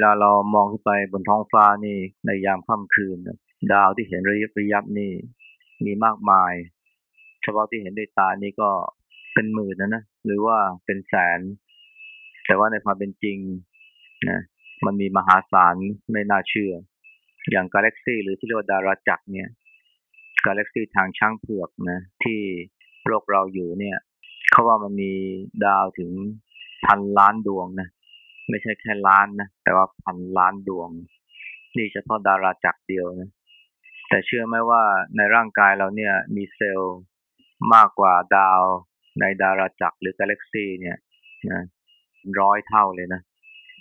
เวลาเรามองขึ้นไปบนท้องฟ้านี่ในยามค่ำคืน ดาวที่เห็นระยิบระยับนี่ มีมากมาย เฉพาะที่เห็นด้วยตานี่ก็เป็นหมื่นนะนะหรือว่าเป็นแสน แต่ว่าในความเป็นจริงนะมันมีมหาศาลไม่น่าเชื่อ อย่างกาแล็กซี่หรือที่เรียกว่าดาราจักรเนี่ย กาแล็กซี่ทางช่างเผือกนะ ที่โลกเราอยู่เนี่ยเขาว่ามันมีดาวถึงพันล้านดวงนะ ไม่ใช่แค่ล้านนะ แต่ว่าพันล้านดวง นี่เฉพาะดาราจักรเดียวนะ แต่เชื่อไหมว่าในร่างกายเราเนี่ยมีเซลล์มากกว่าดาวในดาราจักรหรือกาแล็กซีเนี่ยนะร้อยเท่าเลยนะ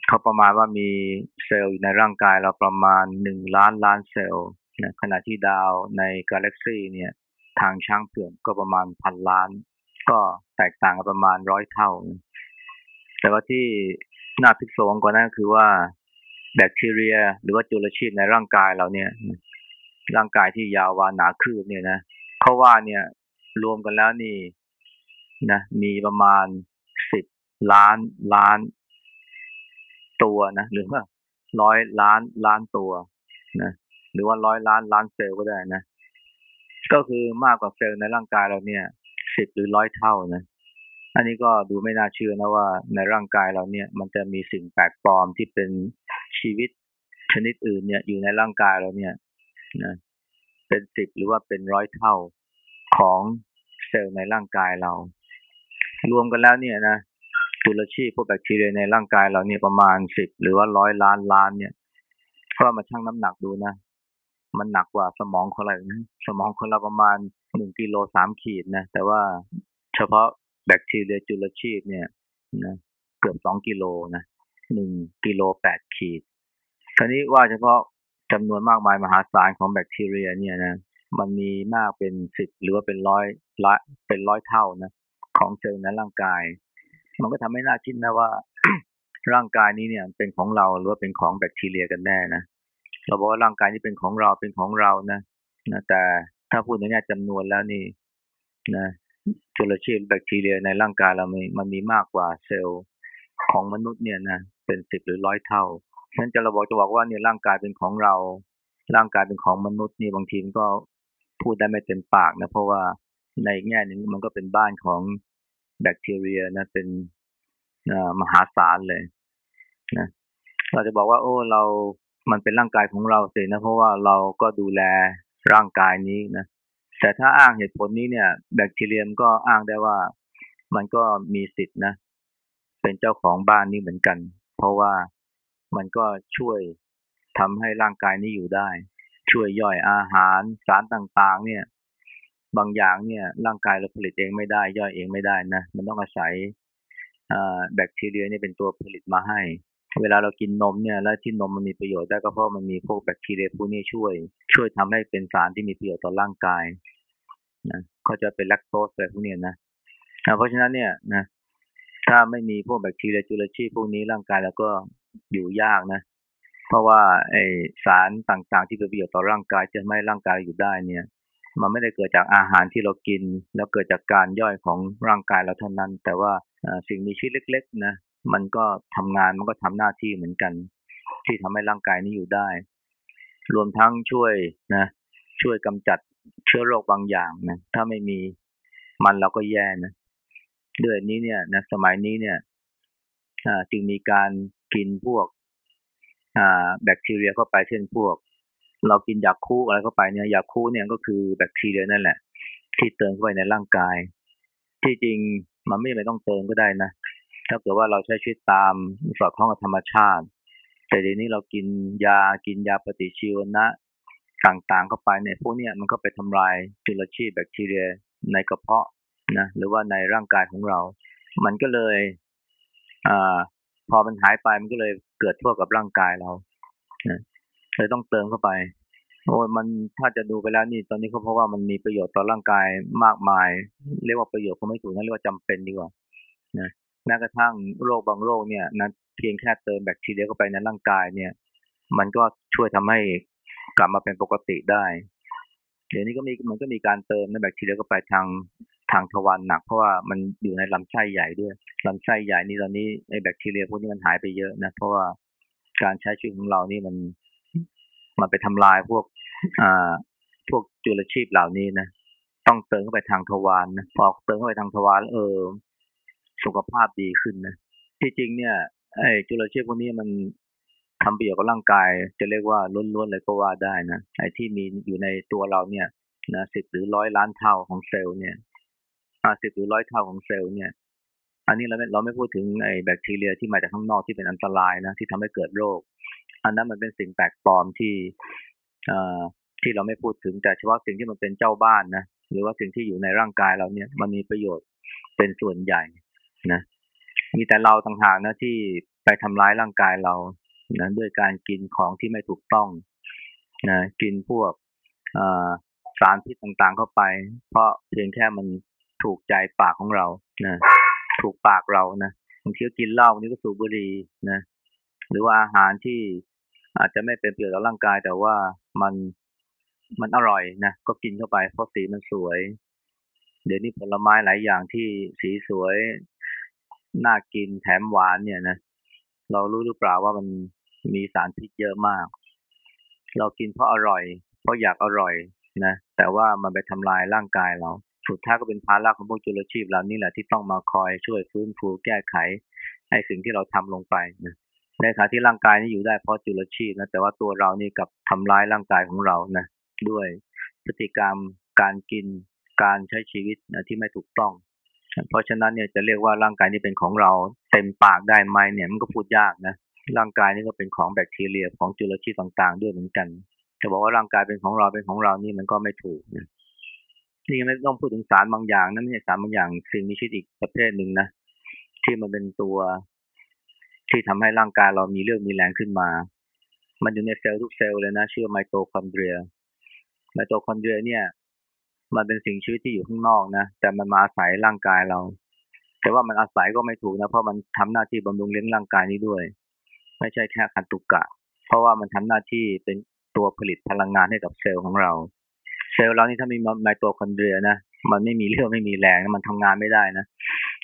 เขาประมาณว่ามีเซลล์ในร่างกายเราประมาณหนึ่งล้านล้านเซลล์นะขณะที่ดาวในกาแล็กซีเนี่ยทางช่างเผือกก็ประมาณพันล้าน ก็แตกต่างกันประมาณร้อยเท่า แต่ว่าที่ น่าพิศวงกว่านั้นคือว่าแบคทีเรีย หรือว่าจุลชีพในร่างกายเราเนี่ย ร่างกายที่ยาววาหนาคืบเนี่ยนะเขาว่าเนี่ยรวมกันแล้วนี่นะมีประมาณสิบล้านล้าน ตัวนะหรือว่าร้อยล้านล้านตัวนะหรือว่าร้อยล้านล้านเซลล์ก็ได้นะ ก็คือมากกว่าเซลล์ในร่างกายเราเนี่ยสิบหรือร้อยเท่านะ อันนี้ก็ดูไม่น่าเชื่อนะว่าในร่างกายเราเนี่ย มันจะมีสิ่งแปลกปลอมที่เป็นชีวิตชนิดอื่นเนี่ยอยู่ในร่างกายเราเนี่ยนะเป็นสิบหรือว่าเป็นร้อยเท่าของเซลล์ในร่างกายเรา รวมกันแล้วเนี่ยนะจุลชีพพวกแบคทีเรียในร่างกายเราเนี่ยประมาณสิบหรือว่าร้อยล้านล้านเนี่ยก็มาชั่งน้ำหนักดูนะ มันหนักกว่าสมองคนเราสมองคนเราประมาณหนึ่งกิโลสามขีดนะแต่ว่าเฉพาะ แบคทีเรียจุลชีพเนี่ยนะเกือบสองกิโลนะหนึ่งกิโลแปดขีดคราวนี้ว่าเฉพาะจำนวนมากมายมหาศาลของแบคทีเรียเนี่ยนะมันมีมากเป็นสิบหรือว่าเป็นร้อยละเป็นร้อยเท่านะของเซลล์ในร่างกาย มันก็ทำให้น่าคิดนะว่า ร่างกายนี้เนี่ยเป็นของเราหรือว่าเป็นของแบคทีเรียกันแน่นะเราบอกว่าร่างกายนี้เป็นของเราเป็นของเรานะนะแต่ถ้าพูดในแง่จำนวนแล้วนี่นะ จุลชีพแบคทีเรียในร่างกายเรามีมันมีมากกว่าเซลล์ของมนุษย์เนี่ยนะเป็นสิบหรือร้อยเท่าฉะนั้นจะเราบอกจะบอกว่าเนี่ยร่างกายเป็นของเรา ร่างกายเป็นของมนุษย์นี่บางทีก็พูดได้ไม่เต็มปากนะเพราะว่าในแง่นึงมันก็เป็นบ้านของแบคทีเรียนะเป็นมหาศาลเลยนะเราจะบอกว่า โอ้เรามันเป็นร่างกายของเราสินะเพราะว่าเราก็ดูแลร่างกายนี้นะ แต่ถ้าอ้างเหตุผลนี้เนี่ย แบคทีเรียมก็อ้างได้ว่ามันก็มีสิทธินะ เป็นเจ้าของบ้านนี้เหมือนกัน เพราะว่ามันก็ช่วยทำให้ร่างกายนี้อยู่ได้ ช่วยย่อยอาหารสารต่างๆ เนี่ย บางอย่างเนี่ย ร่างกายเราผลิตเองไม่ได้ ย่อยเองไม่ได้นะ มันต้องอาศัยแบคทีเรียนี่เป็นตัวผลิตมาให้ เวลาเรากินนมเนี่ยแล้วที่นมมันมีประโยชน์ได้ก็เพราะมันมีพวกแบคทีเรียพวกนี้ช่วย ช่วยทำให้เป็นสารที่มีประโยชน์ต่อร่างกายนะก็จะเป็นแลคโตสอะไรพวกนี้นะเพราะฉะนั้นเนี่ยนะถ้าไม่มีพวกแบคทีเรียจุลชีพพวกนี้ร่างกายเราก็อยู่ยากนะ เพราะว่าไอสารต่างๆ ที่เป็นประโยชน์ต่อร่างกายจะไม่ร่างกายอยู่ได้เนี่ย มันไม่ได้เกิดจากอาหารที่เรากิน แล้วเกิดจากการย่อยของร่างกายเราเท่านั้น แต่ว่าสิ่งมีชีวิตเล็ก ๆ นะ มันก็ทำงานมันก็ทำหน้าที่เหมือนกัน ที่ทำให้ร่างกายนี้อยู่ได้ รวมทั้งช่วยนะ ช่วยกำจัดเชื้อโรคบางอย่างนะถ้าไม่มีมันเราก็แย่นะด้วยนี้เนี่ยนะสมัยนี้เนี่ยจึงมีการกินพวกแบคทีเรียเข้าไปเช่นพวก เรากินยาคูอะไรเข้าไปเนี่ยยาคูเนี่ยก็คือแบคทีเรียนั่นแหละ ที่เติมเข้าไปในร่างกาย ที่จริงมันไม่จำเป็นต้องเติมก็ได้นะ ถ้าเกิดว่าเราใช้ชีวิตตามสอดคล้องกับธรรมชาติ แต่เดี๋ยวนี้เรากินยากินยาปฏิชีวนะต่างๆเข้าไปเนี่ยพวกนี้มันก็ไปทำลายจุลชีพแบคทีเรียในกระเพาะนะหรือว่าในร่างกายของเรา มันก็เลยอ่าพอมันหายไปมันก็เลยเกิดทั่วกับร่างกายเรานะเลยต้องเติมเข้าไปโอ้มันถ้าจะดูไปแล้วนี่ตอนนี้เขาเพราะว่ามันมีประโยชน์ต่อร่างกายมากมาย เรียกว่าประโยชน์ก็ไม่ถูกนะเรียกว่าจำเป็นดีกว่านะ แม้กระทั่งโรคบางโรคเนี่ยนะเพียงแค่เติมแบคทีเรียเข้าไปในร่างกายเนี่ย มันก็ช่วยทำให้กลับมาเป็นปกติได้ เดี๋ยวนี้ก็มีมันก็มีการเติมในแบคทีเรียเข้าไปทางทางทวารหนักเพราะว่ามันอยู่ในลำไส้ใหญ่ด้วยลำไส้ใหญ่นี่ตอนนี้ไอ้แบคทีเรียพวกนี้มันหายไปเยอะนะเพราะว่าการใช้ชีวิตของเรานี่มันมันไปทำลายพวกอ่าพวกจุลชีพเหล่านี้นะต้องเติมเข้าไปทางทวารนนะพอเติมเข้าไปทางทวารเออ สุขภาพดีขึ้นนะที่จริงเนี่ยไอ้จุลชีพพวกนี้มันทำประโยชน์กับร่างกาย จะเรียกว่าล้วนๆเลยก็ว่าได้นะไอ้ที่มีอยู่ในตัวเราเนี่ยนะสิบหรือร้อยล้านเท่าของเซลล์เนี่ยอาสิบหรือร้อยเท่าของเซลล์เนี่ย อันนี้เราไม่เราไม่พูดถึงไอ้แบคทีเรียที่มาจากข้างนอกที่เป็นอันตรายนะที่ทำให้เกิดโรค อันนั้นมันเป็นสิ่งแปลกปลอมที่เอ่อที่เราไม่พูดถึงแต่เฉพาะสิ่งที่มันเป็นเจ้าบ้านนะหรือว่าสิ่งที่อยู่ในร่างกายเราเนี่ย มันมีประโยชน์เป็นส่วนใหญ่ นะมีแต่เราต่างหากนะที่ไปทำร้ายร่างกายเรานะด้วยการกินของที่ไม่ถูกต้องนะกินพวกสารพิษต่างๆเข้าไป เพราะเพียงแค่มันถูกใจปากของเรานะถูกปากเรานะบางทีก็กินเหล้าบางทีก็สูบบุหรี่นะหรือว่าอาหารที่อาจจะไม่เป็นประโยชน์ต่อร่างกาย แต่ว่ามันมันอร่อยนะก็กินเข้าไปเพราะสีมันสวย เดี๋ยวนี้ผลไม้หลายอย่างที่สีสวย น่ากินแถมหวานเนี่ยนะเรารู้หรือเปล่าว่ามันมีสารพิษเยอะมาก เรากินเพราะอร่อย เพราะอยากอร่อยนะแต่ว่ามันไปทำลายร่างกายเราสุดท้ายก็เป็นภาระของพวกจุลชีพเรานี่แหละที่ต้องมาคอยช่วยฟื้นฟูแก้ไขให้สิ่งที่เราทำลงไปนะในขณะที่ร่างกายนี้อยู่ได้เพราะจุลชีพนะแต่ว่าตัวเรานี่กับทำร้ายร่างกายของเรานะด้วยพฤติกรรมการกินการใช้ชีวิตนะที่ไม่ถูกต้อง เพราะฉะนั้นเนี่ยจะเรียกว่าร่างกายนี้เป็นของเราเต็มปากได้ไหมเนี่ยมันก็พูดยากนะร่างกายนี่ก็เป็นของแบคทีเรียของจุลชีพต่างๆ ด้วยเหมือนกันจะบอกว่าร่างกายเป็นของเราเป็นของเรานี่มันก็ไม่ถูกนะนี่ไม่ต้องพูดถึงสารบางอย่างนะไม่ใช่สารบางอย่างสิ่งมีชีวิตอีกประเภทหนึ่งนะที่มันเป็นตัว ที่ทำให้ร่างกายเรามีเรื่องมีแรงขึ้นมา มันอยู่ในเซลล์ทุกเซลล์เลยนะชื่อไมโตคอนเดรียไมโตคอนเดรียเนี่ย มันเป็นสิ่งชีวิตที่อยู่ข้างนอกนะ แต่มันมาอาศัยร่างกายเรา แต่ว่ามันอาศัยก็ไม่ถูกนะ เพราะมันทำหน้าที่บำรุงเลี้ยงร่างกายนี้ด้วย ไม่ใช่แค่อาคันตุกะ เพราะว่ามันทำหน้าที่เป็นตัวผลิตพลังงานให้กับเซลล์ของเรา เซลล์เรานี่ถ้าไม่มีไมโตคอนเดรียนะ มันไม่มีเรี่ยวไม่มีแรงมันทำงานไม่ได้นะ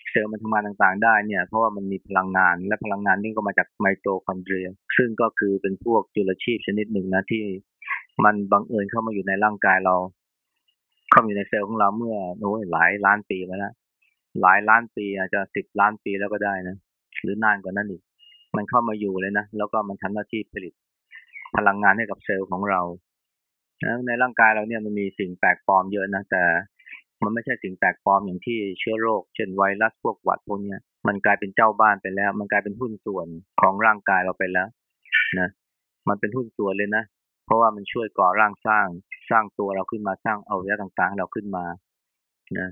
เซลล์มันทำงานต่างๆ ได้เนี่ย เพราะว่ามันมีพลังงาน และพลังงานนี่ก็มาจากไมโตคอนเดรีย ซึ่งก็คือเป็นพวกจุลชีพชนิดหนึ่งนะที่มันบังเอิญเข้ามาอยู่ในร่างกายเรา เข้ามาอยู่ในเซลล์ของเราเมื่อโอ้ยหลายล้านปีมาแล้วหลายล้านปีอาจจะสิบล้านปีแล้วก็ได้นะหรือนานกว่านั้นอีก มันเข้ามาอยู่เลยนะแล้วก็มันทำหน้าที่ผลิตพลังงานให้กับเซลล์ของเราในร่างกายเราเนี่ยมันมีสิ่งแปลกปลอมเยอะนะแต่ มันไม่ใช่สิ่งแปลกปลอมอย่างที่เชื้อโรค เช่นไวรัสพวกหวัดพวกนี้มันกลายเป็นเจ้าบ้านไปแล้ว มันกลายเป็นหุ้นส่วนของร่างกายเราไปแล้ว นะ มันเป็นหุ้นส่วนเลยนะ เพราะว่ามันช่วยก่อร่างสร้างสร้างตัวเราขึ้นมาสร้างเอาวัยวะต่างๆเราขึ้นมานะ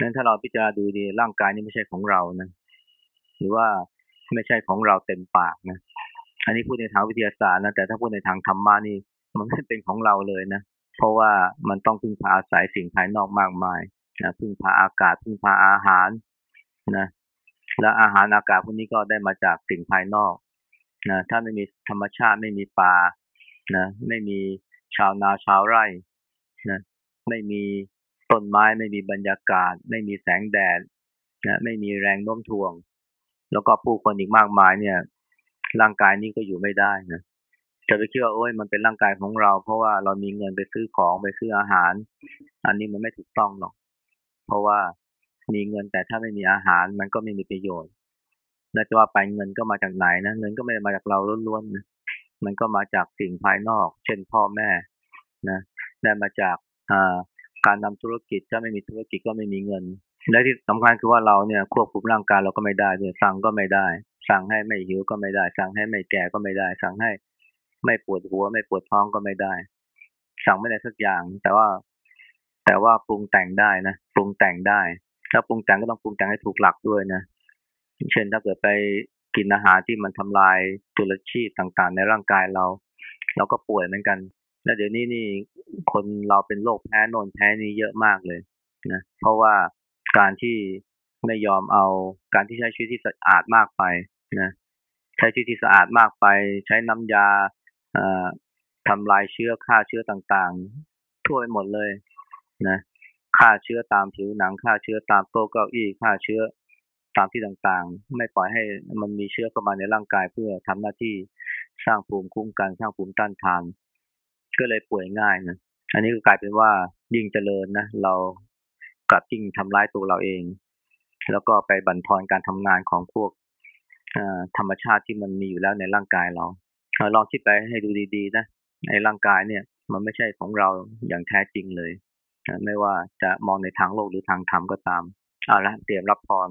นั้นถ้าเราพิจารณาดูดีร่างกายนี้ไม่ใช่ของเรานะหรือว่าไม่ใช่ของเราเต็มปากนะอันนี้พูดในทางวิทยาศาสตร์นะแต่ถ้าพูดในทางธรรมะนี่ มันไม่เป็นของเราเลยนะเพราะว่ามันต้องพึ่งพาอาศัยสิ่งภายนอกมากมายนะพึ่งพาอากาศพึ่งพาอาหารนะและอาหารอากาศพวกนี้ก็ได้มาจากสิ่งภายนอกนะถ้าไม่มีธรรมชาติไม่มีป่า นะไม่มีชาวนาชาวไร่นะไม่มีต้นไม้ไม่มีบรรยากาศ ไม่มีแสงแดดนะไม่มีแรงโน้มถ่วง แล้วก็ผู้คนอีกมากมายเนี่ย ร่างกายนี้ก็อยู่ไม่ได้นะจะไปคิดว่าโอ้ยมันเป็นร่างกายของเรา เพราะว่าเรามีเงินไปซื้อของไปซื้ออาหาร อันนี้มันไม่ถูกต้องหรอก เพราะว่ามีเงินแต่ถ้าไม่มีอาหารมันก็ไม่มีประโยชน์และจะว่าไปเงินก็มาจากไหนนะเงินก็ไม่ได้มาจากเราล้วนๆนะ มันก็มาจากสิ่งภายนอก เช่นพ่อแม่นะได้มาจากการทาธุรกิจถ้าไม่มีธุรกิจก็ไม่มีเงิน และที่สำคัญคือว่าเราเนี่ยควบคุมร่างกายเราก็ไม่ได้ด้วยสั่งก็ไม่ได้ สั่งให้ไม่หิวก็ไม่ได้ สั่งให้ไม่แก่ก็ไม่ได้ สั่งให้ไม่ปวดหัว ไม่ปวดท้องก็ไม่ได้ สั่งไม่ได้สักอย่าง แต่ว่า แต่ว่าปรุงแต่งได้นะปรุงแต่งได้ถ้าปรุงแต่งก็ต้องปรุงแต่งให้ถูกหลักด้วยนะเช่นถ้าเกิดไป กินอาหารที่มันทำลายจุลชีพต่างๆ ในร่างกายเรา เราก็ป่วยเหมือนกัน แล้วเดี๋ยวนี้นี่คนเราเป็นโรคแพ้นนแพ้นี้เยอะมากเลยนะเพราะว่าการที่ไม่ยอมเอาการที่ใช้ชีวิตที่สะอาดมากไปนะใช้ชีวิตที่สะอาดมากไป ใช้น้ำยาทำลายเชื้อฆ่าเชื้อต่างๆ ทั่วไปหมดเลยนะฆ่าเชื้อตามผิวหนังฆ่าเชื้อตามโต๊ะเก้าอี้ฆ่าเชื้อ ตามที่ต่างๆ ไม่ปล่อยให้มันมีเชื้อเข้ามาในร่างกายเพื่อทำหน้าที่สร้างภูมิคุ้มกันสร้างภูมิต้านทานก็เลยป่วยง่ายนะอันนี้ก็กลายเป็นว่ายิ่งเจริญนะเรากลับยิ่งทำร้ายตัวเราเอง แล้วก็ไปบั่นทอนการทำงานของพวกธรรมชาติที่มันมีอยู่แล้วในร่างกายเราลองคิดไปให้ดูดีๆนะในร่างกายเนี่ย มันไม่ใช่ของเราอย่างแท้จริงเลย ไม่ว่าจะมองในทางโลกหรือทางธรรมก็ตามเอาละเตรียมรับพร